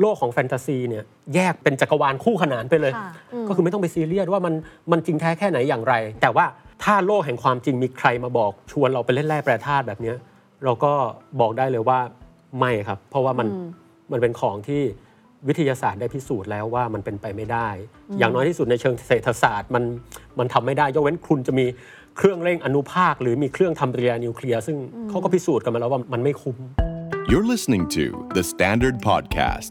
โลกของแฟนตาซีเนี่ยแยกเป็นจักรวาลคู่ขนานไปเลย ค่ะอืม ก็คือไม่ต้องไปซีเรียสว่ามันมันจริงแท้แค่ไหนอย่างไร แต่ว่าถ้าโลกแห่งความจริงมีใครมาบอก ชวนเราไปเล่นแร่แปรธาตุแบบเนี้ยเราก็บอกได้เลยว่าไม่ครับ เพราะว่ามันมันเป็นของที่วิทยาศาสตร์ได้พิสูจน์แล้วว่ามันเป็นไปไม่ได้ อย่างน้อยที่สุดในเชิงเศรษฐศาสตร์มันมันทำไม่ได้ยกเว้นคุณจะมีเครื่องเร่งอนุภาค หรือมีเครื่องทำปฏิกิริยานิวเคลียร์ซึ่งเขาก็พิสูจน์กันมาแล้วว่ามันไม่คุ้ม You're listening to The Standard Podcast,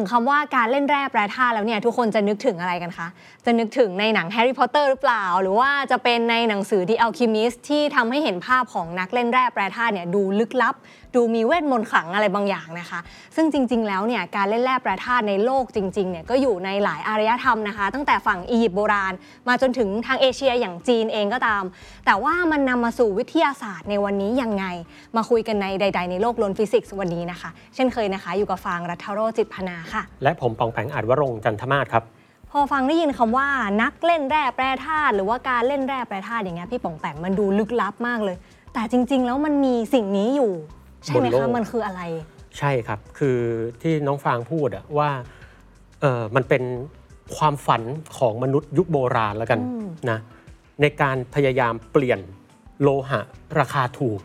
งคำว่าการเล่นแร่แปรธาตุแล้วเนี่ยทุกคนจะนึกถึงอะไรกันคะ จะนึกถึงในหนังแฮร์รี่พอตเตอร์หรือเปล่า หรือว่าจะเป็นในหนังสือ The Alchemist ที่ทำให้เห็นภาพของนักเล่นแร่แปรธาตุเนี่ยดูลึกลับดูมีเวทมนต์ขลังอะไรบางอย่างนะคะ ซึ่งจริง ๆ แล้วเนี่ยการเล่นแร่แปรธาตุในโลกจริงๆเนี่ยก็อยู่ในหลายอารยธรรมนะคะ ตั้งแต่ฝั่งอียิปต์โบราณ มาจนถึงทางเอเชียอย่างจีนเองก็ตาม แต่ว่ามันนำมาสู่วิทยาศาสตร์ในวันนี้ยังไง มาคุยกันในใด ๆ ในโลกลนฟิสิกส์วันนี้นะคะ เช่นเคยนะคะ อยู่กับฟางรัฐโรจิตพนาค่ะ และผมปองแปงอาจวรงจันทมาศครับพอฟังได้ยินคำว่านักเล่นแร่แปรธาตุหรือว่าการเล่นแร่แปรธาตุอย่างเงี้ยพี่ป๋องแปงมันดูลึกลับมากเลย แต่จริง ๆ แล้วมันมีสิ่งนี้อยู่ ใช่ไหมบนโลคะกมันคืออะไร ใช่ครับ คือที่น้องฟางพูดอะว่าเออมันเป็นความฝันของมนุษย์ยุคโบราณแล้วกันนะในการพยายามเปลี่ยนโลหะราคาถูก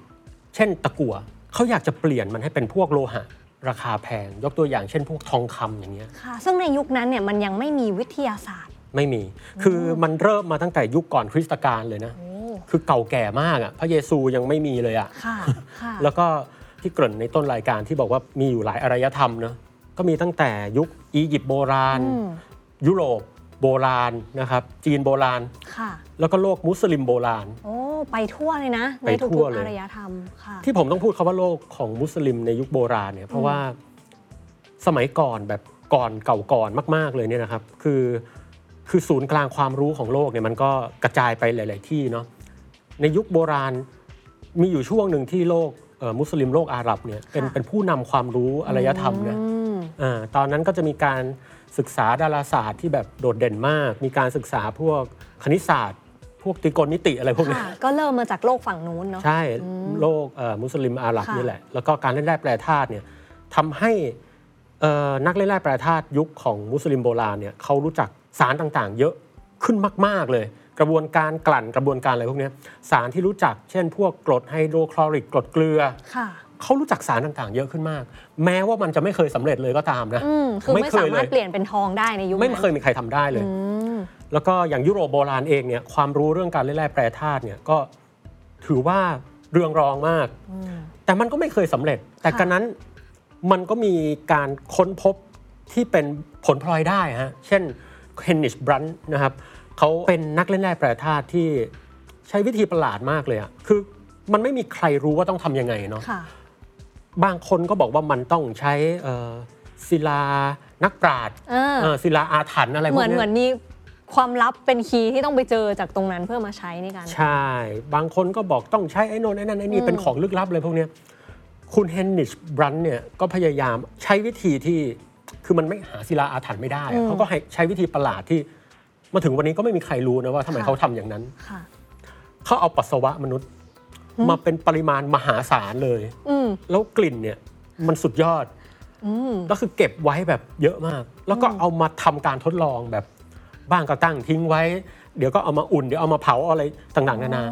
เช่นตะกั่วเขาอยากจะเปลี่ยนมันให้เป็นพวกโลหะราคาแพง ยกตัวอย่างเช่นพวกทองคำอย่างเงี้ยค่ะซึ่งในยุคนั้นเนี่ยมันยังไม่มีวิทยาศาสตร์ ไม่มี คือมันเริ่มมาตั้งแต่ยุคก่อนคริสตกาลเลยนะโอ้คือเก่าแก่มากอะพระเยซูยังไม่มีเลยอะค่ะค่ะ แล้วก็ ที่เกริ่นในต้นรายการที่บอกว่ามีอยู่หลายอารยธรรมเนอะก็มีตั้งแต่ยุคอียิปต์โบราณอืมยุโรปโบราณนะครับจีนโบราณค่ะ แล้วก็โลกมุสลิมโบราณ โอ้ไปทั่วเลยนะไปในทุทั่กวๆเลยอารยธรรมค่ะที่ผมต้องพูดคาว่าโลกของมุสลิมในยุคโบราณเนี่ยเพราะว่าสมัยก่อนแบบก่อนเก่าก่อนมาก ๆเลยเนี่ยนะครับ คือคือศูนย์กลางความรู้ของโลกเนี่ยมันก็กระจายไปหลาย ๆ ที่เนาะในยุคโบราณมีอยู่ช่วงหนึ่งที่โลกเอ่อ มุสลิมโลกอาหรับเนี่ยเป็นค่ะเป็นผู้นำความรู้อารยธรรมนะอือืมอ่าตอนนั้นก็จะมีการศึกษาดาราศาสตร์ที่แบบโดดเด่นมาก มีการศึกษาพวกคณิตศาสตร์ พวกตรีโกณนิติอะไรพวกเนี้ยค่ะก็เริ่มมาจากโลกฝั่งนู้นเนาะใช่โลกเอ่อมุสลิมอาหรับค่ะนี่แหละ แล้วก็การเล่นแร่แปรธาตุเนี่ยทำให้เอ่อนักเล่นแร่แปรธาตุยุคของมุสลิมโบราณเนี่ยเขารู้จักสารต่างๆ เยอะขึ้นมาก ๆเลย กระบวนการกลั่นกระบวนการอะไรพวกเนี้ยสารที่รู้จัก เช่น พวกกรดไฮโดรคลอริกกรดเกลือค่ะเขารู้จักสารต่างๆ เยอะขึ้นมาก แม้ว่ามันจะไม่เคยสำเร็จเลยก็ตามนะอืมคือไม่ไม่เคสายเลยมารถเปลี่ยนเป็นทองได้ในยุคนั้นไม่เคยมีใครทำได้เลยอืมแล้วก็อย่างยุโรปโบราณเองเนี่ยความรู้เรื่องการเล่นแร่แปรธาตุเนี่ยก็ถือว่าเรืองรองมาก แต่มันก็ไม่เคยสำเร็จ แต่ค่ะกันนั้นมันก็มีการค้นพบที่เป็นผลพลอยได้ฮะ เช่นเฮนนิชบรันนะครับ เขาเป็นนักเล่นแร่แปรธาตุที่ใช้วิธีประหลาดมากเลยอะคือมันไม่มีใครรู้ว่าต้องทำยังไงเนาะค่ะ บางคนก็บอกว่ามันต้องใช้เอ่อศิลานักปราชญ์เออ เอ่อศิลาอาถรรพ์อะไรพวเหกมือนเนี้ยเหมือนมีความลับเป็นคีย์ที่ต้องไปเจอจากตรงนั้นเพื่อมาใช้ในการใช่ บางคนก็บอกต้องใช้ไอ้โนนไอ้นั่นไอ้นี่อืมเป็นของลึกลับเลยพวกเนี้ยคุณเฮนนิชบรันเนี่ยก็พยายามใช้วิธีที่คือมันไม่หาศิลาอาถรรพ์ไม่ได้อะเขาก็ให้ใช้วิธีประหลาดที่ มาถึงวันนี้ก็ไม่มีใครรู้นะว่าทำไมเขาทำอย่างนั้นค่ะเขาเอาปัสสาวะมนุษย์ มาเป็นปริมาณมหาศาลเลยอืมแล้วกลิ่นเนี่ยมันสุดยอดอืมแล้วคือเก็บไว้แบบเยอะมาก แล้วก็เอามาทำการทดลองแบบบ้างก็ตั้งทิ้งไว้ เดี๋ยวก็เอามาอุ่นเดี๋ยวเอามาเผาเอาอะไรต่างๆนานา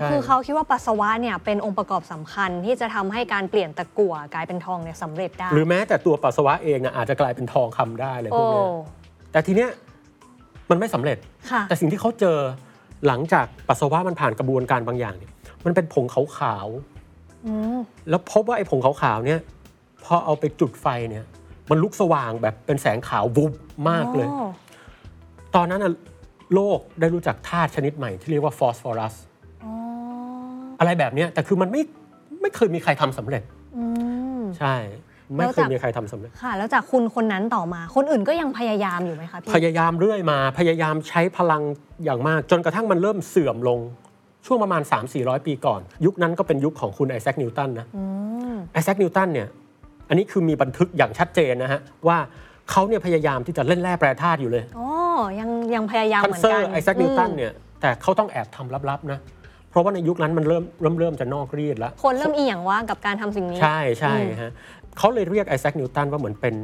ใช่คือเขาคิดว่าปัสสาวะเนี่ยเป็นองค์ประกอบสำคัญที่จะทำให้การเปลี่ยนตะกั่วกลายเป็นทองเนี่ยสำเร็จได้ หรือแม้แต่ตัวปัสสาวะเองน่ะอาจจะกลายเป็นทองคำได้เลยพโอ้วกเนี้ยแต่ทีเนี้ย มันไม่สำเร็จค่ะแต่สิ่งที่เขาเจอหลังจากปัสสาวะมันผ่านกระบวนการบางอย่างเนี่ย มันเป็นผงขาวอืมๆแล้วพบว่าไอ้ผงขาวๆเนี่ยพอเอาไปจุดไฟเนี่ย มันลุกสว่างแบบเป็นแสงขาววุบมากเลยโอ้ตอนนั้นน่ะโลกได้รู้จักธาตุชนิดใหม่ที่เรียกว่าฟอสฟอรัสอ๋ออะไรแบบเนี้ยแต่คือมันไม่ไม่เคยมีใครทำสำเร็จอืมใช่ ไม่เคยมีใครทำสำเร็จค่ะ แล้วจากคุณคนนั้นต่อมา คนอื่นก็ยังพยายามอยู่ไหมคะพี่พยายามเรื่อยมา พยายามใช้พลังอย่างมาก จนกระทั่งมันเริ่มเสื่อมลงช่วงประมาณ 3-400 ปีก่อน ยุคนั้นก็เป็นยุคของคุณไอแซคนิวตันนะไอแซคนิวตันเนี่ยอันนี้คือมีบันทึกอย่างชัดเจนนะฮะ ว่าเขาเนี่ยพยายามที่จะเล่นแร่แปรธาตุอยู่เลยอ๋อยังยังพยายามคัเหมือนเซอกันร์ไอแซคนิวตันเนี่ยแต่เขาต้องแอบทำลับๆนะเพราะว่าในยุคนั้นมันเริ่มเริ่มเริ่มจะนอกรีดแล้ว คนเริ่มอีหยังว่ากับการทำสิ่งนี้ ใช่ใช่ฮะ เขาเลยเรียกไอแซคนิวตันว่าเหมือนเป็น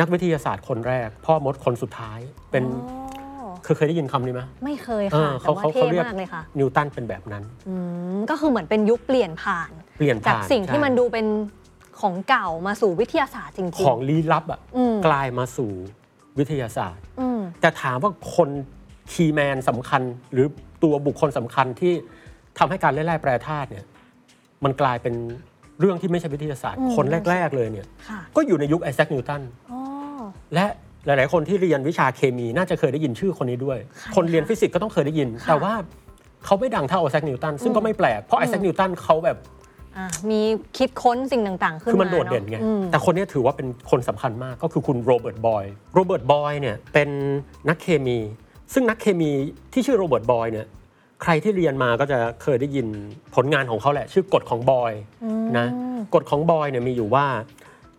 นักวิทยาศาสตร์คนแรก พ่อมดคนสุดท้ายเป็นอ๋อเคยเคยได้ยินคำนี้ไหมไม่เคยเอค่ะอแต่ว่าเขาเท่เขาเรียกมากเลยค่ะนิวตันเป็นแบบนั้นอืมก็คือเหมือนเป็นยุคเปลี่ยนผ่านเปลี่ยนจากผ่านสิ่งที่ใช่มันดูเป็นของเก่ามาสู่วิทยาศาสตร์จริงๆ ของลี้ลับอะอืมกลายมาสู่วิทยาศาสตร์อืมแต่ถามว่าคน key man สำคัญ หรือตัวบุคคลสำคัญที่ทำให้การเล่นแร่แปรธาตุเนี่ยมันกลายเป็น เรื่องที่ไม่ใช่วิทยาศาสตร์อืมคนแรก ๆ เลยเนี่ยค่ะก็อยู่ในยุคไอแซคนิวตันอ๋อและหลาย ๆ คนที่เรียนวิชาเคมีน่าจะเคยได้ยินชื่อคนนี้ด้วยใครคนเรียนคะฟิสิกส์ก็ต้องเคยได้ยินค่ะแต่ว่าเขาไม่ดังเท่าไอแซคนิวตันซึ่งก็ไม่แปลกเพราะไอแซคนิวตันเขาแบบอะมีคิดค้นสิ่งต่าง ๆ ขึ้นคือมามันโดดเด่นไงอืมแต่คนนี้ถือว่าเป็นคนสำคัญมากก็คือคุณโรเบิร์ตบอยล์โรเบิร์ตบอยล์เนี่ยเป็นนักเคมี ซึ่งนักเคมีที่ชื่อโรเบิร์ตบอยล์เนี่ย ใครที่เรียนมาก็จะเคยได้ยินผลงานของเขาแหละ ชื่อกฎของบอยล์นะกฎของบอยล์เนี่ยมีอยู่ว่า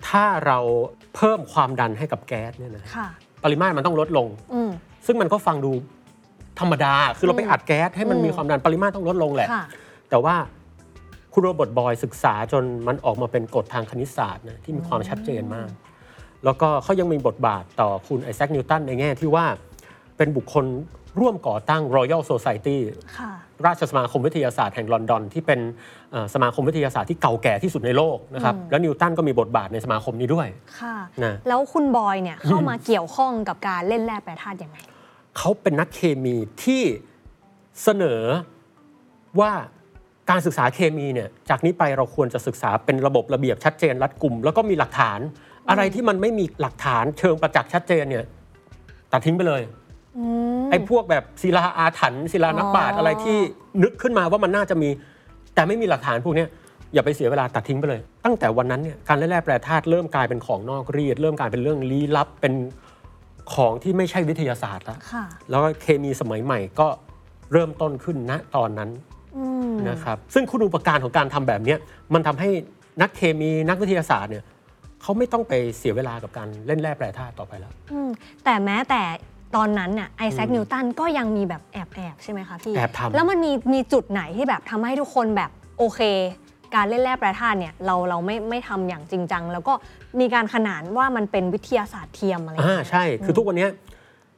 ถ้าเราเพิ่มความดันให้กับแก๊สเนี่ยนะค่ะปริมาตรมันต้องลดลงอืมซึ่งมันก็ฟังดูธรรมดา คือเราไปอัดแก๊สให้มันอืมมีความดันปริมาตรต้องลดลงแหละค่ะแต่ว่าคุณโรเบิร์ตบอยล์ศึกษาจนมันออกมาเป็นกฎทางคณิตศาสตร์นะที่มีความชัดเจนมาก แล้วก็เขายังมีบทบาทต่อคุณไอแซคนิวตันในแง่ที่ว่าเป็นบุคคล ร่วมก่อตั้ง Royal Society ค่ะราชสมาคมวิทยาศาสตร์แห่งลอนดอน ที่เป็นเอ่อสมาคมวิทยาศาสตร์ที่เก่าแก่ที่สุดในโลกนะครับแล้วนิวตันก็มีบทบาทในสมาคมนี้ด้วยค่ะนะแล้วคุณบอยเนี่ยเข้ามาเกี่ยวข้องกับการเล่นแร่แปรธาตุยังไงเขาเป็นนักเคมีที่เสนอว่าการศึกษาเคมีเนี่ยจากนี้ไปเราควรจะศึกษาเป็นระบบระเบียบชัดเจนรัดกุมแล้วก็มีหลักฐาน อะไรที่มันไม่มีหลักฐานเชิงประจักษ์ชัดเจนเนี่ยตัดทิ้งไปเลยอืม ไอ้พวกแบบศิลาอาถรรพ์ศิลานักปราชญ์อ๋อออะไรที่นึกขึ้นมาว่ามันน่าจะมี แต่ไม่มีหลักฐานพวกเนี้ยอย่าไปเสียเวลาตัดทิ้งไปเลย ตั้งแต่วันนั้นเนี่ยการเล่นแร่แปรธาตุเริ่มกลายเป็นของนอกรีด เริ่มกลายเป็นเรื่องลี้ลับเป็นของที่ไม่ใช่วิทยาศาสตร์แล้วค่ะแล้วก็เคมีสมัยใหม่ก็เริ่มต้นขึ้นณตอนนั้นอืมนะครับซึ่งคุณอุปการของการทำแบบเนี้ยมันทำให้นักเคมีนักวิทยาศาสตร์เนี่ยเขาไม่ต้องไปเสียเวลากับการเล่นแร่แปรธาตุต่อไปแล้วอืมแต่แม้แต่ ตอนนั้นน่ะไอแซคนิวตันก็ยังมีแบบแอบแอบๆใช่ไหมคะพี่ แอบทำ แล้วมันมีมีจุดไหนที่แบบทำให้ทุกคนแบบโอเค การเล่นแร่แปรธาตุเนี่ยเราเราไม่ไม่ทำอย่างจริงจัง แล้วก็มีการขนานว่ามันเป็นวิทยาศาสตร์เทียมอะไรอย่างอ่าเงี้ย ใช่ คือทุกวันเนี้ย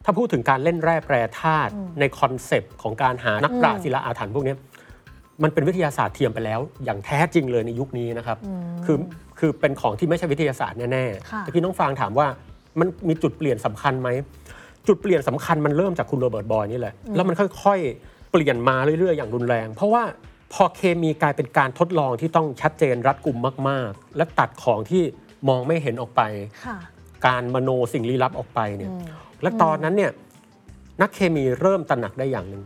ถ้าพูดถึงการเล่นแร่แปรธาตุใน concept ของการหานักปราชญ์ศิลาอาถรรพ์พวกเนี้ยมันเป็นวิทยาศาสตร์เทียมไปแล้ว อย่างแท้จริงเลยในยุคนี้นะครับ คือคือเป็นของที่ไม่ใช่วิทยาศาสตร์แน่ค่ะ ๆแต่พี่น้องฟังถามว่ามันมีจุดเปลี่ยนสำคัญไหม จุดเปลี่ยนสำคัญมันเริ่มจากคุณโรเบิร์ตบอยนี่แหละ แล้วมันค่อยๆ เปลี่ยนมาเรื่อยๆ อย่างรุนแรง เพราะว่าพอเคมีกลายเป็นการทดลองที่ต้องชัดเจนรัดกุมมากๆ และตัดของที่มองไม่เห็นออกไปค่ะการมโนสิ่งลี้ลับออกไปเนี่ย และตอนนั้นเนี่ยนักเคมีเริ่มตระหนักได้อย่างหนึ่ง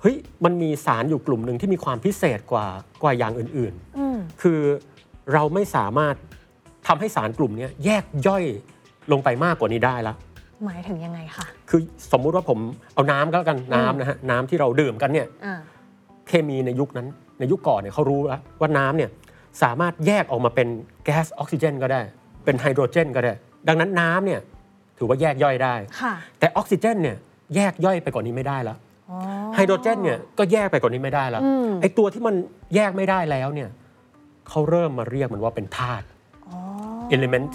เฮ้ยมันมีสารอยู่กลุ่มหนึ่งที่มีความพิเศษกว่ากว่าอย่างอื่นอืมๆคือเราไม่สามารถทำให้สารกลุ่มเนี้ยแยกย่อยลงไปมากกว่านี้ได้ละ หมายถึงยังไงคะคือสมมุติว่าผมเอาน้ำก็แล้วกันน้ำนะฮะน้ำที่เราดื่มกันเนี่ยอ่าเคมีในยุคนั้น ในยุคก่อนเนี่ยเขารู้แล้วว่าน้ำเนี่ยสามารถแยกออกมาเป็นแก๊สออกซิเจนก็ได้ เป็นไฮโดรเจนก็ได้ ดังนั้นน้ำเนี่ยถือว่าแยกย่อยได้ ค่ะแต่ออกซิเจนเนี่ยแยกย่อยไปกว่านี้ไม่ได้แล้ว อ๋อ ไฮโดรเจนเนี่ยก็แยกไปกว่านี้ไม่ได้แล้ว อืม ไอตัวที่มันแยกไม่ได้แล้วเนี่ยเขาเริ่มมาเรียกมันว่าเป็นธาตุ อ๋อ element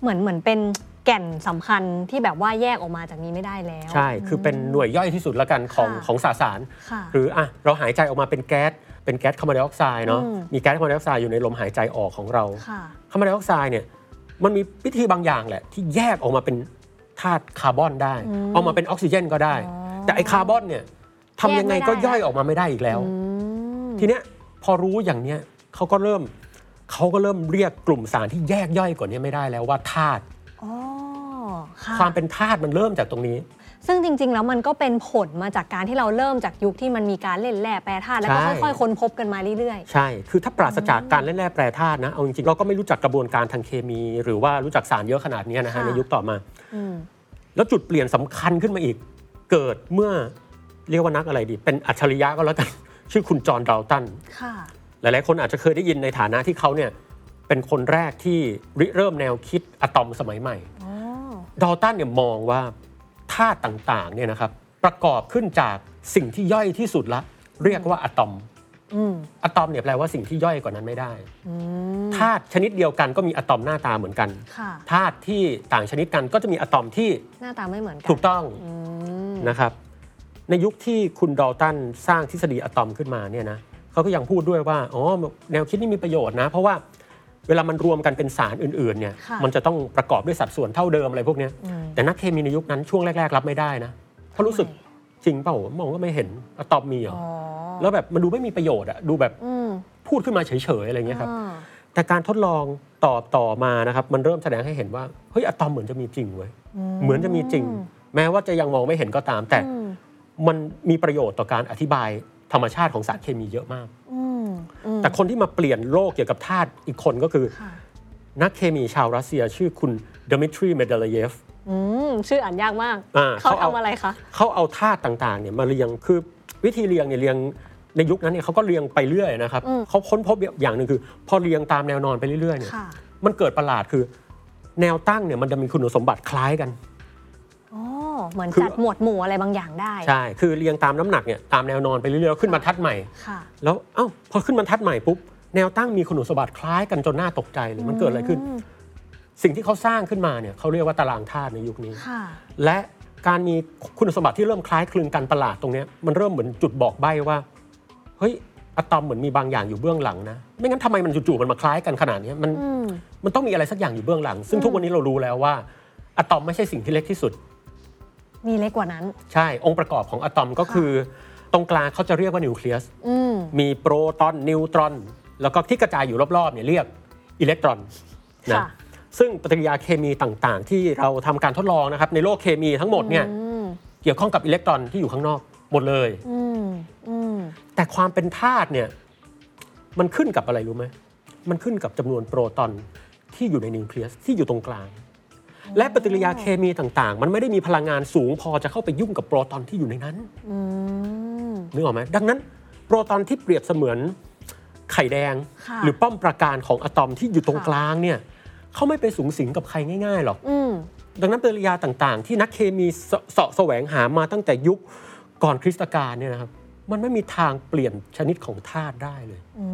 เหมือนเหมือนเป็น แก่นสำคัญที่แบบว่าแยกออกมาจากนี้ไม่ได้แล้ว ใช่ คือเป็นหน่วยย่อยที่สุดแล้วกันของค่ะของสสารค่ะหรืออะเราหายใจออกมาเป็นแก๊สเป็นแก๊สคาร์บอนไดออกไซด์เนาะอืมมีแก๊สคาร์บอนไดออกไซด์อยู่ในลมหายใจออกของเราค่ะคาร์บอนไดออกไซด์เนี่ยมันมีวิธีบางอย่างแหละ ที่แยกออกมาเป็นธาตุคาร์บอนได้อืมออกมาเป็นออกซิเจนก็ได้อ๋อแต่ไอคาร์บอนเนี่ยทำยังไงก็แยกไม่ได้ย่อยออกมาไม่ได้อีกแล้วอืมทีเนี้ยพอรู้อย่างเนี้ยเขาก็เริ่มเขาก็เริ่มเรียกกลุ่มสารที่แยกย่อยกว่านี้ไม่ได้แล้วว่าธาตุอ๋อ ค่ะความเป็นธาตุมันเริ่มจากตรงนี้ ซึ่งจริง ๆ แล้วมันก็เป็นผลมาจากการที่เราเริ่มจากยุคที่มันมีการเล่นแร่แปรธาตุแล้วก็ใช่ค่อยๆค้นพบกันมาเรื่อยใช่ คือถ้าปราศจากการเล่นแร่แปรธาตุนะ เอาจริงๆ เราก็ไม่รู้จักกระบวนการทางเคมี หรือว่ารู้จักสารเยอะขนาดเนี้ยนะฮะค่ะในยุคต่อมาๆอืมแล้วจุดเปลี่ยนสำคัญขึ้นมาอีก เกิดเมื่อเรียกว่านักอะไรดี เป็นอัจฉริยะก็แล้วกันชื่อคุณจอห์นดาวตันค่ะหลายๆ คนอาจจะเคยได้ยินในฐานะที่เขาเนี่ยเป็นคนแรกที่ริเริ่มแนวคิดอะตอมสมัยใหม่อ๋อ ดอลตันเนี่ยมองว่าธาตุต่างๆเนี่ยนะครับประกอบขึ้นจากสิ่งที่ย่อยที่สุดละ เรียกว่าอะตอมอืมอะตอมเนี่ยแปลว่าสิ่งที่ย่อยกว่านั้นไม่ได้อืมธาตุชนิดเดียวกันก็มีอะตอมหน้าตาเหมือนกันค่ะธาตุที่ต่างชนิดกันก็จะมีอะตอมที่หน้าตาไม่เหมือนกันถูกต้องอืมนะครับ ในยุคที่คุณดอลตันสร้างทฤษฎีอะตอมขึ้นมาเนี่ยนะเขาก็ยังพูดด้วยว่าอ๋อแนวคิดนี้มีประโยชน์นะ เพราะว่า เวลามันรวมกันเป็นสารอื่นๆเนี่ยค่ะมันจะต้องประกอบด้วยสัดส่วนเท่าเดิมอะไรพวกเนี้ยอืมแต่นักเคมีในยุคนั้นช่วงแรก ๆ รับไม่ได้นะเพราะรู้สึกจริงเปล่ามองก็ไม่เห็นอะตอมมีเหรออ๋อแล้วแบบมันดูไม่มีประโยชน์อะดูแบบอืมพูดขึ้นมาเฉยๆอะไรเงี้ยครับอ่าแต่การทดลองต่อต่อมานะครับมันเริ่มแสดงให้เห็นว่าเฮ้ยอะตอมเหมือนจะมีจริงเว้ยเหมือนจะมีจริง แม้ว่าจะยังมองไม่เห็นก็ตาม แต่อืมมันมีประโยชน์ต่อการอธิบายธรรมชาติของสารเคมีเยอะมากอืมอืม แต่คนที่มาเปลี่ยนโลกเกี่ยวกับธาตุอีกคนก็คือค่ะนักเคมีชาวรัสเซียชื่อคุณดมิทรีเมนเดเลเยฟอืมชื่ออ่านยากมากอ่าเขาเขาเอาทำอะไรคะเขาเอาธาตุต่างๆเนี่ยมาเรียงคือวิธีเรียงเนี่ยเรียงในยุคนั้นเนี่ยเขาก็เรียงไปเรื่อยนะครับเขาค้นพบอย่างหนึ่งคือ พอเรียงตามแนวนอนไปเรื่อยๆเนี่ยค่ะมันเกิดประหลาดคือ แนวตั้งเนี่ยมันจะมีคุณสมบัติคล้ายกันอ๋อ เหมือนคือจัดหมวดหมู่อะไรบางอย่างได้ ใช่ คือเรียงตามน้ำหนักเนี่ยตามแนวนอนไปเรื่อยๆแล้วขึ้นบรรทัดใหม่ค่ะแล้วเอ้าพอขึ้นบรรทัดใหม่ปุ๊บแนวตั้งมีคุณสมบัติคล้ายกันจนน่าตกใจเลยมันเกิดอะไรขึ้น สิ่งที่เขาสร้างขึ้นมาเนี่ยเขาเรียกว่าตารางธาตุในยุคนี้ค่ะและการมีคุณสมบัติที่เริ่มคล้ายคลึงกันประหลาดตรงเนี้ยมันเริ่มเหมือนจุดบอกใบ้ว่าเฮ้ยอะตอมเหมือนมีบางอย่างอยู่เบื้องหลังนะ ไม่งั้นทำไมมันจู่ๆมันมาคล้ายกันขนาดเนี้ยมันอืมมันต้องมีอะไรสักอย่างอยู่เบื้องหลัง ซึ่งทุกวันนี้เรารู้แล้วว่าอะตอมไม่ใช่สิ่งที่เล็กที่สุด มีเล็กกว่านั้น ใช่องค์ประกอบของอะตอมก็คือ ตรงกลางเขาจะเรียกว่านิวเคลียสอืมมีโปรตอนนิวตรอน แล้วก็ที่กระจายอยู่รอบๆเนี่ยเรียกอิเล็กตรอนนะค่ะซึ่งปฏิกิริยาเคมีต่างๆ ที่เราทำการทดลองนะครับในโลกเคมีทั้งหมดเนี่ยอืมเกี่ยวข้องกับอิเล็กตรอนที่อยู่ข้างนอกหมดเลย อืมอืมแต่ความเป็นธาตุเนี่ยมันขึ้นกับอะไรรู้ไหมมันขึ้นกับจำนวนโปรตอนที่อยู่ในนิวเคลียสที่อยู่ตรงกลาง และปฏิกิริยาเคมีต่างๆ มันไม่ได้มีพลังงานสูงพอจะเข้าไปยุ่งกับโปรตอนที่อยู่ในนั้นอืมนึกออกไหมดังนั้น โปรตอนที่เปรียบเสมือนไข่แดงค่ะหรือป้อมประการของอะตอมที่อยู่ตรงค่ะกลางเนี่ยเขาไม่ไปสูงสิงกับใครง่ายๆหรอกอืมดังนั้นปฏิกิริยาต่างๆ ที่นักเคมีเสเสาะแสวงหามาตั้งแต่ยุคก่อนคริสตกาลเนี่ยนะครับมันไม่มีทางเปลี่ยนชนิดของธาตุได้เลยอื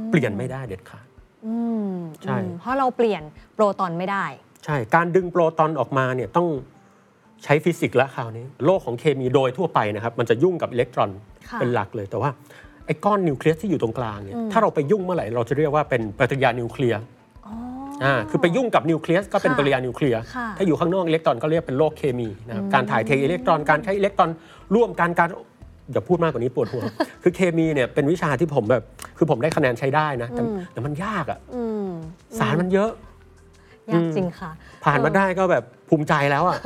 มเปลี่ยนไม่ได้เด็ดขาดอืมใช่อืมเพราะเราเปลี่ยนโปรตอนไม่ได้ ใช่ การดึงโปรตอนออกมาเนี่ยต้องใช้ฟิสิกส์แล้วคราวนี้ โลกของเคมีโดยทั่วไปนะครับ มันจะยุ่งกับอิเล็กตรอนค่ะเป็นหลักเลย แต่ว่าไอ้ก้อนนิวเคลียสที่อยู่ตรงกลางเนี่ยอืมถ้าเราไปยุ่งเมื่อไหร่เราจะเรียกว่าเป็นปฏิกิริยานิวเคลียร์อ๋ออ่าคือไปยุ่งกับนิวเคลียสก็เป็นค่ะปฏิกิริยานิวเคลียร์ค่ะถ้าอยู่ข้างนอกอิเล็กตรอนก็เรียกเป็นโลกเคมีนะครับอืมการถ่ายเทอิเล็กตรอน การใช้อิเล็กตรอนร่วมกันการอย่าพูดมากกว่านี้ปวดหัว คือเคมีเนี่ยเป็นวิชาที่ผมแบบ คือผมได้คะแนนใช้ได้นะ แต่อืมแต่มันยากอะอืมสารมันเยอะ ยากจริงค่ะ ผ่านมาได้ก็แบบภูมิใจแล้วอะ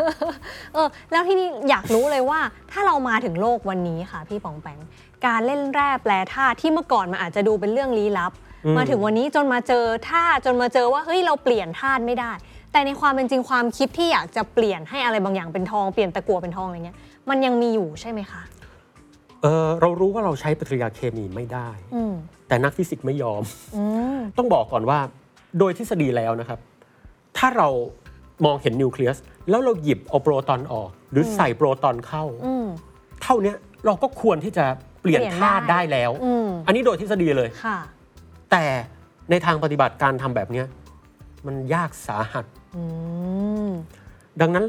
เออแล้วที่นี่อยากรู้เลยว่าถ้าเรามาถึงโลกวันนี้ค่ะ พี่ปองแปงการเล่นแร่แปลธาตุที่เมื่อก่อนมันอาจจะดูเป็นเรื่องลี้ลับอืมมาถึงวันนี้จนมาเจอธาตุจนมาเจอว่าเฮ้ยเราเปลี่ยนธาตุไม่ได้ แต่ในความเป็นจริงความคิดที่อยากจะเปลี่ยนให้อะไรบางอย่างเป็นทองเปลี่ยนตะกั่วเป็นทองอะไรเงี้ยมันยังมีอยู่ใช่ไหมคะเออเรารู้ว่าเราใช้ปฏิกิริยาเคมีไม่ได้อืมแต่นักฟิสิกส์ไม่ยอมอืมต้องบอกก่อนว่า โดยทฤษฎีแล้วนะครับ ถ้าเรามองเห็นนิวเคลียสแล้วเราหยิบเอาโปรตอนออก หรืออืมใส่โปรตอนเข้าอืมเท่าเนี้ยเราก็ควรที่จะเปลี่ยนเปลี่ยนธาตุได้ได้แล้วอืมอันนี้โดยทฤษฎีเลยค่ะแต่ในทางปฏิบัติการทำแบบเนี้ยมันยากสาหัสอืมดังนั้น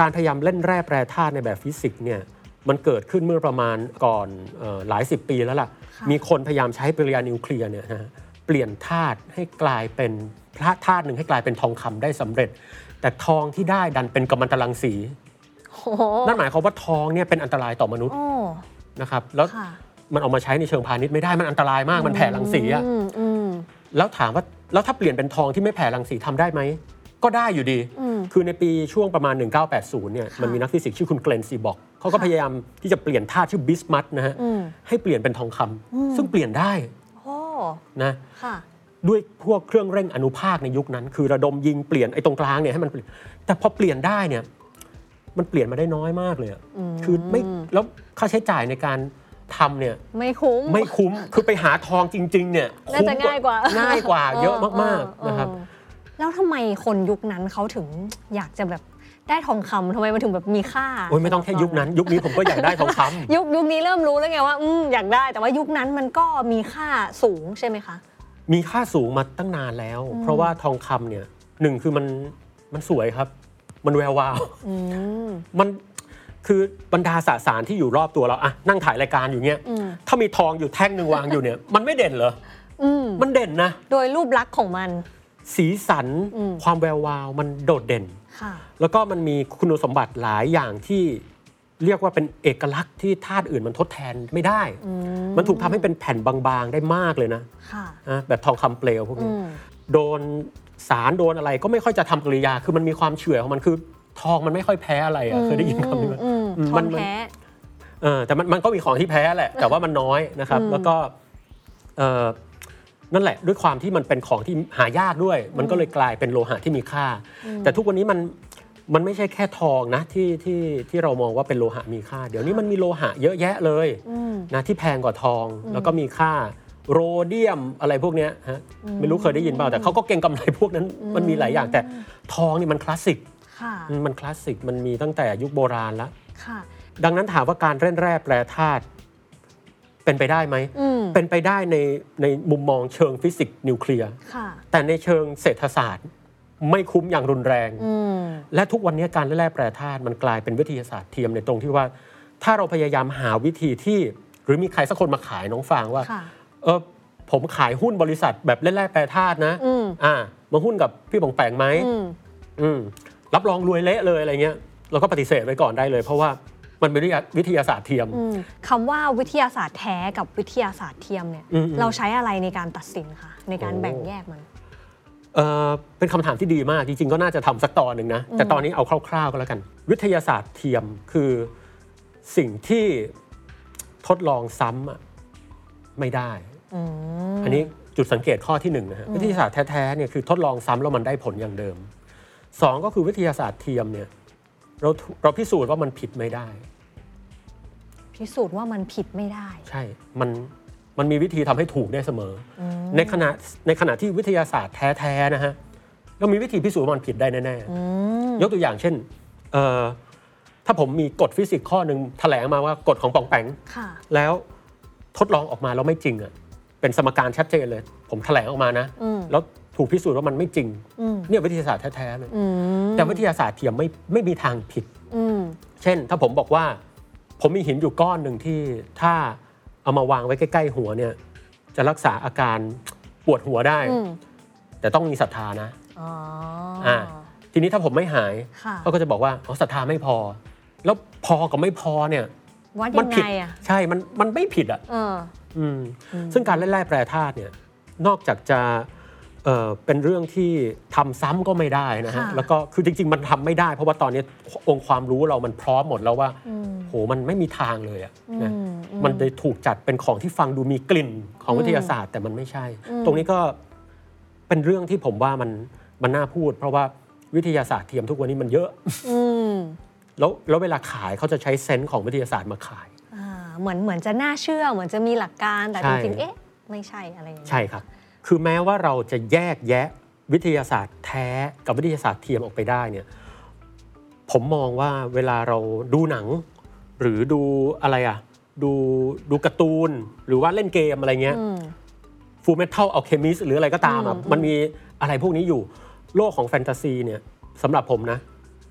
การพยายามเล่นแร่แปรธาตุในแบบฟิสิกส์เนี่ยมันเกิดขึ้นเมื่อประมาณก่อนเออหลายสิบปีแล้วล่ะค่ะมีคนพยายามใช้ปฏิกิริยานิวเคลียร์เนี่ยนะฮะเปลี่ยนธาตุให้กลายเป็น พระธาตุหนึ่งให้กลายเป็นทองคำได้สำเร็จ แต่ทองที่ได้ดันเป็นกัมมันตรังสีโอ้โหนั่นหมายความว่าทองเนี่ยเป็นอันตรายต่อมนุษย์โอ้นะครับแล้วค่ะมันเอามาใช้ในเชิงพาณิชย์ไม่ได้มันอันตรายมากมันแผ่รังสีอะอืมอืมแล้วถามว่าแล้วถ้าเปลี่ยนเป็นทองที่ไม่แผ่รังสีทำได้ไหมก็ได้อยู่ดีอืมคือในปีช่วงประมาณ 1980 เนี่ยค่ะมันมีนักฟิสิกส์ชื่อคุณเกรนซีบอก เขาก็ค่ะพยายามที่จะเปลี่ยนธาตุชื่อบิสมัตนะฮะอืมให้เปลี่ยนเป็นทองคำอืมซึ่งเปลี่ยนได้โอ้นะค่ะ ด้วยพวกเครื่องเร่งอนุภาคในยุคนั้น คือระดมยิงเปลี่ยนไอ้ตรงกลางเนี่ยให้มันเปลี่ยนแต่พอเปลี่ยนได้เนี่ยมันเปลี่ยนมาได้น้อยมากเลยอะอืมคือไม่แล้วค่าใช้จ่ายในการทำเนี่ยไม่คุ้มไม่คุ้มคือไปหาทองจริง ๆ เนี่ยน่าจะคุ้มง่ายกว่าง่ายกว่าเยอะมากเออๆนะครับเออแล้วทำไมคนยุคนั้นเขาถึงอยากจะแบบได้ทองคำทำไมมันถึงแบบมีค่าโอ้ยไม่ต้องแค่ยุคนั้น ยุคนี้ผมก็อยากได้ทองคำยุคยุคนี้เริ่มรู้แล้วไงว่าอืมอยากได้ แต่ว่ายุคนั้นมันก็มีค่าสูงใช่ไหมคะ มีค่าสูงมาตั้งนานแล้ว เพราะว่าทองคำเนี่ยหนึ่งคือมันมันสวยครับ มันแวววาวอืมมันคือบรรดาสสารที่อยู่รอบตัวเราอะนั่งถ่ายรายการอยู่เนี้ยอืมถ้ามีทองอยู่แท่งหนึ่งวางอยู่เนี่ย มันไม่เด่นเหรออืมมันเด่นนะ โดยรูปลักษณ์ของมัน สีสันอืมความแวววาวมันโดดเด่นค่ะแล้วก็มันมีคุณสมบัติหลายอย่างที่ เรียกว่าเป็นเอกลักษณ์ที่ธาตุอื่นมันทดแทนไม่ได้อืมมันถูกทำให้เป็นแผ่นบางๆได้มากเลยนะค่ะนะแบบทองคำเปลวพวกอืนี้มโดนสารโดนอะไรก็ไม่ค่อยจะทำกริยา คือมันมีความเฉื่อยของมันคือทองมันไม่ค่อยแพ้อะไรอะเคยได้ยินคำนี้ไหมอืมอืมทมัอนงมันแท้เออแต่มันมันก็มีของที่แพ้แหละ แต่ว่ามันน้อยนะครับอืมแล้วก็เออนั่นแหละด้วยความที่มันเป็นของที่หายากด้วย มันก็เลยกลายเป็นโลหะที่มีค่า แต่ทุกวันนี้มัน มันไม่ใช่แค่ทองนะที่ที่ที่เรามองว่าเป็นโลหะมีค่า เดี๋ยวนี้มันมีโลหะเยอะแยะเลยอืมนะที่แพงกว่าทองแล้วก็มีค่าโรเดียมอะไรพวกเนี้ยฮะไม่รู้เคยได้ยินเปล่าแต่เขาก็เก่งกำไรพวกนั้นมันมีหลายอย่าง แต่ทองนี่มันคลาสสิกค่ะมันคลาสสิกมันมีตั้งแต่ยุคโบราณแล้วค่ะดังนั้นถามว่าการเล่นแร่แปรธาตุเป็นไปได้ไหมอืมเป็นไปได้ในในมุมมองเชิงฟิสิกส์นิวเคลียร์ค่ะแต่ในเชิงเศรษฐศาสตร์ ไม่คุ้มอย่างรุนแรงอืมและทุกวันนี้การเล่นแร่แปรธาตุมันกลายเป็นวิทยาศาสตร์เทียมในตรงที่ว่า ถ้าเราพยายามหาวิธีที่ หรือมีใครสักคนมาขายน้องฟางว่าค่ะเออผมขายหุ้นบริษัทแบบเล่นแร่แปรธาตุนะอืมอ่ามาหุ้นกับพี่บองแปงไหมอืมอืมรับรองรวยเละเลยอะไรเงี้ยเราก็ปฏิเสธไว้ก่อนได้เลย เพราะว่ามันเป็นวิทยาศาสตร์เทียมอืมคำว่าวิทยาศาสตร์แท้กับวิทยาศาสตร์เทียมเนี่ยอืมอืมเราใช้อะไรในการตัดสินคะในการโอ้แบ่งแยกมัน เออเป็นคำถามที่ดีมาก จริงๆ ก็น่าจะทำสักตอนหนึ่งนะ แต่ตอนนี้เอาคร่าวๆก็แล้วกัน วิทยาศาสตร์เทียมคือสิ่งที่ทดลองซ้ำอะไม่ได้อืมอันนี้จุดสังเกตข้อที่หนึ่งนะฮะวิทยาศาสตร์แท้ๆเนี่ยคือทดลองซ้ำแล้วมันได้ผลอย่างเดิมสองก็คือวิทยาศาสตร์เทียมเนี่ยเราเราพิสูจน์ว่ามันผิดไม่ได้ พิสูจน์ว่ามันผิดไม่ได้ ใช่มัน มันมีวิธีทำให้ถูกได้เสมออมในขณะในขณะที่วิทยาศาสตร์แท้ๆนะฮะเรามีวิธีพิสูจน์ว่ามันผิดได้แน่อืมๆยกตัวอย่างเช่นเอ่อถ้าผมมีกฎฟิสิกส์ข้อหนึ่งแถลงมาว่ากฎของปองแปงค่ะแล้วทดลองออกมาแล้วไม่จริงอะเป็นสมการชัดเจนเลย ผมแถลงออกมานะอืมแล้วถูกพิสูจน์ว่ามันไม่จริงอืมเนี่ยวิทยาศาสตร์แท้ๆเลยอืมแต่วิทยาศาสตร์เทียมไม่ไม่มีทางผิดอืมเช่น ถ้าผมบอกว่า ผมมีหินอยู่ก้อนหนึ่งที่ถ้า เอามาวางไว้ใกล้ๆหัวเนี่ย จะรักษาอาการปวดหัวได้ อืมแต่ต้องมีศรัทธานะ อ๋ออ อ่า ทีนี้ถ้าผมไม่หายค่ะ เขาก็จะบอกว่าอ๋อศรัทธาไม่พอ แล้วพอกับไม่พอเนี่ย วัดมัยังผิดไงอะ ใช่มันมันไม่ผิดอะเออ อืมซึ่งการเล่นแร่แปรธาตุเนี่ยนอกจากจะ เอ่อเป็นเรื่องที่ทำซ้ำก็ไม่ได้นะฮะค่ะแล้วก็คือจริง ๆ มันทำไม่ได้ เพราะว่าตอนนี้องค์ความรู้เรามันพร้อมหมดแล้วว่าอืมโหมันไม่มีทางเลยอะนะอืมอืมมันเลยถูกจัดเป็นของที่ฟังดูมีกลิ่นของวิทยาศาสตร์ แต่มันไม่ใช่อืมตรงนี้ก็เป็นเรื่องที่ผมว่ามันมันน่าพูด เพราะว่าวิทยาศาสตร์เทียมทุกวันนี้มันเยอะอืมแล้วแล้วเวลาขายเขาจะใช้เซนส์ของวิทยาศาสตร์มาขายอ่าเหมือนเหมือนจะน่าเชื่อเหมือนจะมีหลักการแต่ใช่จริงๆเอ๊ะไม่ใช่อะไรอย่างเงี้ยใช่ครับ คือแม้ว่าเราจะแยกแยะวิทยาศาสตร์แท้กับวิทยาศาสตร์เทียมออกไปได้เนี่ยผมมองว่าเวลาเราดูหนัง หรือดูอะไรอะดูดูการ์ตูน หรือว่าเล่นเกมอะไรเงี้ยอืมFullmetal Alchemist หรืออะไรก็ตามอะอืมมันมีอะไรพวกนี้อยู่โลกของแฟนตาซีเนี่ยสำหรับผมนะ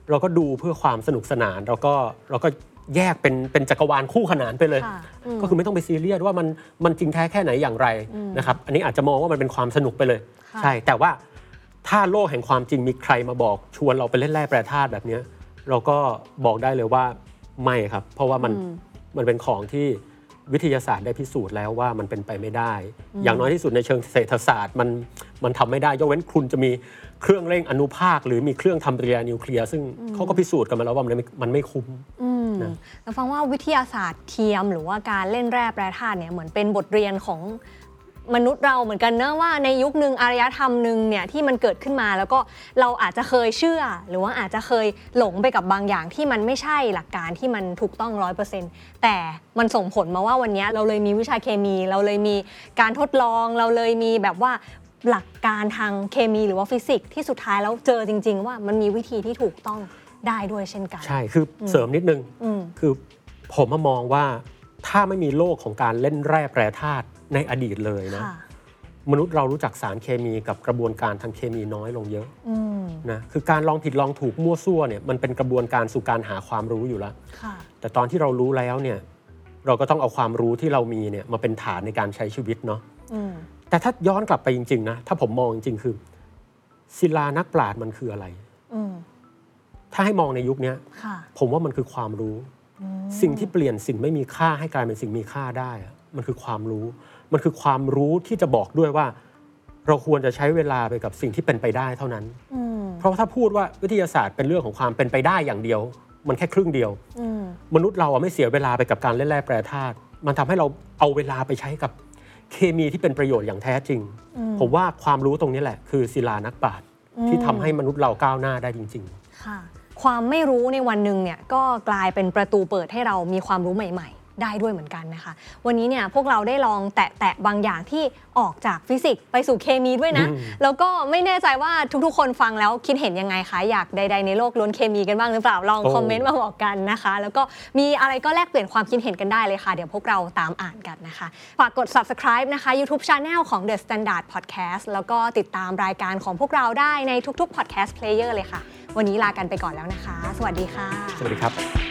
เราก็ดูเพื่อความสนุกสนาน เราก็เราก็ แยกเป็นเป็นจักรวาลคู่ขนานไปเลย ค่ะอืมก็คือไม่ต้องไปซีเรียสว่ามันมันจริงแท้แค่ไหนอย่างไรนะครับอันนี้อาจจะมองว่ามันเป็นความสนุกไปเลยค่ะใช่ แต่ว่าถ้าโลกแห่งความจริงมีใครมาบอกชวนเราไปเล่นแร่แปรธาตุแบบเนี้ยเราก็บอกได้เลยว่าไม่ครับ เพราะว่ามันอืม มันเป็นของที่วิทยาศาสตร์ได้พิสูจน์แล้วว่ามันเป็นไปไม่ได้ อย่างน้อยที่สุดในเชิงเศรษฐศาสตร์มัน มันทำไม่ได้ยกเว้นคุณจะมีเครื่องเร่งอนุภาค หรือมีเครื่องทำปฏิกิริยานิวเคลียร์ซึ่งเขาก็พิสูจน์กันมาแล้วว่ามันไม่มันไม่คุ้มอืมนะแล้วฟังว่าวิทยาศาสตร์เทียม หรือว่าการเล่นแร่แปรธาตุเนี่ยเหมือนเป็นบทเรียนของมนุษย์เราเหมือนกันเนอะว่าในยุคหนึ่งอารยธรรมหนึ่งเนี่ยที่มันเกิดขึ้นมาแล้วก็เราอาจจะเคยเชื่อ หรือว่าอาจจะเคยหลงไปกับบางอย่างที่มันไม่ใช่หลักการที่มันถูกต้องร้อยเปอร์เซ็นต์แต่มันส่งผลมาว่าวันนี้เราเลยมีวิชาเคมี เราเลยมีการทดลอง เราเลยมีแบบว่า หลักการทางเคมีหรือว่าฟิสิกส์ที่สุดท้ายแล้วเจอจริง ๆ ว่ามันมีวิธีที่ถูกต้องได้ด้วยเช่นกัน ใช่คือเสริมนิดนึงอืมคือผมมามองว่าถ้าไม่มีโลกของการเล่นแร่แปรธาตุในอดีตเลยนะค่ะมนุษย์เรารู้จักสารเคมีกับกระบวนการทางเคมีน้อยลงเยอะอืมนะคือการลองผิดลองถูกมั่วซั่วเนี่ยมันเป็นกระบวนการสู่การหาความรู้อยู่แล้วค่ะแต่ตอนที่เรารู้แล้วเนี่ยเราก็ต้องเอาความรู้ที่เรามีเนี่ยมาเป็นฐานในการใช้ชีวิตเนาะอืม แต่ถ้าย้อนกลับไปจริง ๆ นะ ถ้าผมมองจริง ๆ คือ ศิลานักปราชญ์มันคืออะไรอืมถ้าให้มองในยุคเนี้ยค่ะผมว่ามันคือความรู้ สิ่งที่เปลี่ยนสิ่งไม่มีค่าให้กลายเป็นสิ่งมีค่าได้อะมันคือความรู้ มันคือความรู้ที่จะบอกด้วยว่า เราควรจะใช้เวลาไปกับสิ่งที่เป็นไปได้เท่านั้นอืมเพราะว่าถ้าพูดว่าวิทยาศาสตร์เป็นเรื่องของความเป็นไปได้อย่างเดียว มันแค่ครึ่งเดียวอืมมนุษย์เราอะไม่เสียเวลาไปกับการเล่นแร่แปรธาตุ มันทำให้เราเอาเวลาไปใช้กับ เคมีที่เป็นประโยชน์อย่างแท้จริง ผมว่าความรู้ตรงนี้แหละ คือศิลานักปราชญ์ที่ทำให้มนุษย์เราก้าวหน้าได้จริง ๆ ค่ะ ความไม่รู้ในวันหนึ่งเนี่ยก็กลายเป็นประตูเปิดให้เรามีความรู้ใหม่ ๆ ได้ด้วยเหมือนกันนะคะ วันนี้เนี่ยพวกเราได้ลองแตะแตะบางอย่างที่ออกจากฟิสิกส์ไปสู่เคมีด้วยนะอืมแล้วก็ไม่แน่ใจว่าทุกๆ คนฟังแล้วคิดเห็นยังไงคะ อยากใด ๆ ในโลกล้วนเคมีกันบ้างหรือเปล่าลองโอ้คอมเมนต์มาบอกกันนะคะ แล้วก็มีอะไรก็แลกเปลี่ยนความคิดเห็นกันได้เลยค่ะ เดี๋ยวพวกเราตามอ่านกันนะคะ ฝากกด subscribe นะคะ YouTube Channel ของ The Standard Podcast แล้วก็ติดตามรายการของพวกเราได้ในทุกๆ podcast player เลยค่ะ วันนี้ลากันไปก่อนแล้วนะคะ สวัสดีค่ะ สวัสดีครับ